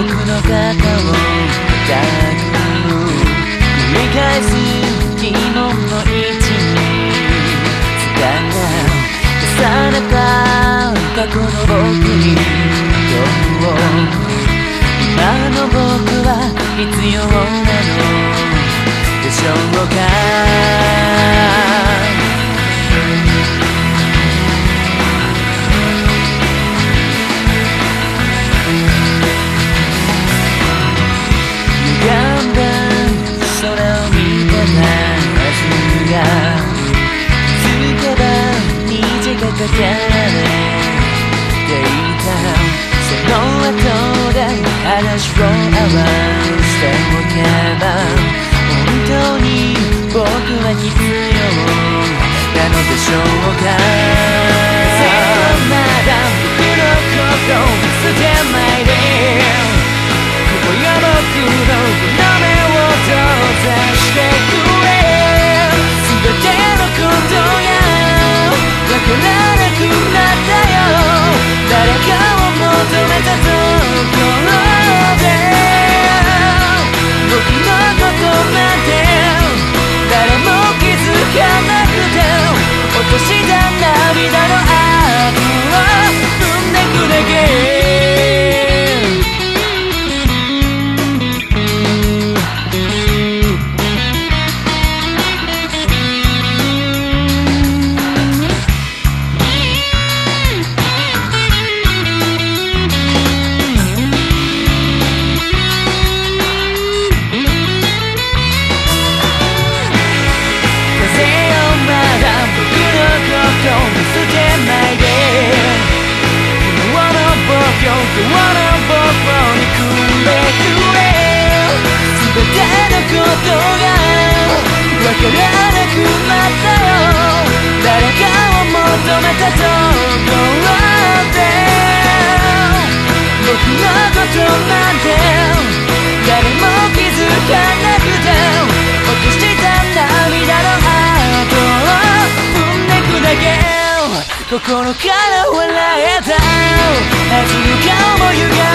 僕の肩を抱く繰り返す疑問の一日時間が重ねた過去の僕に今日今の僕は必要なのでしょうか？だけでいたその後で話を合わせておけば本当に僕は必要なのでしょうか？心から笑えた。明日の顔も歪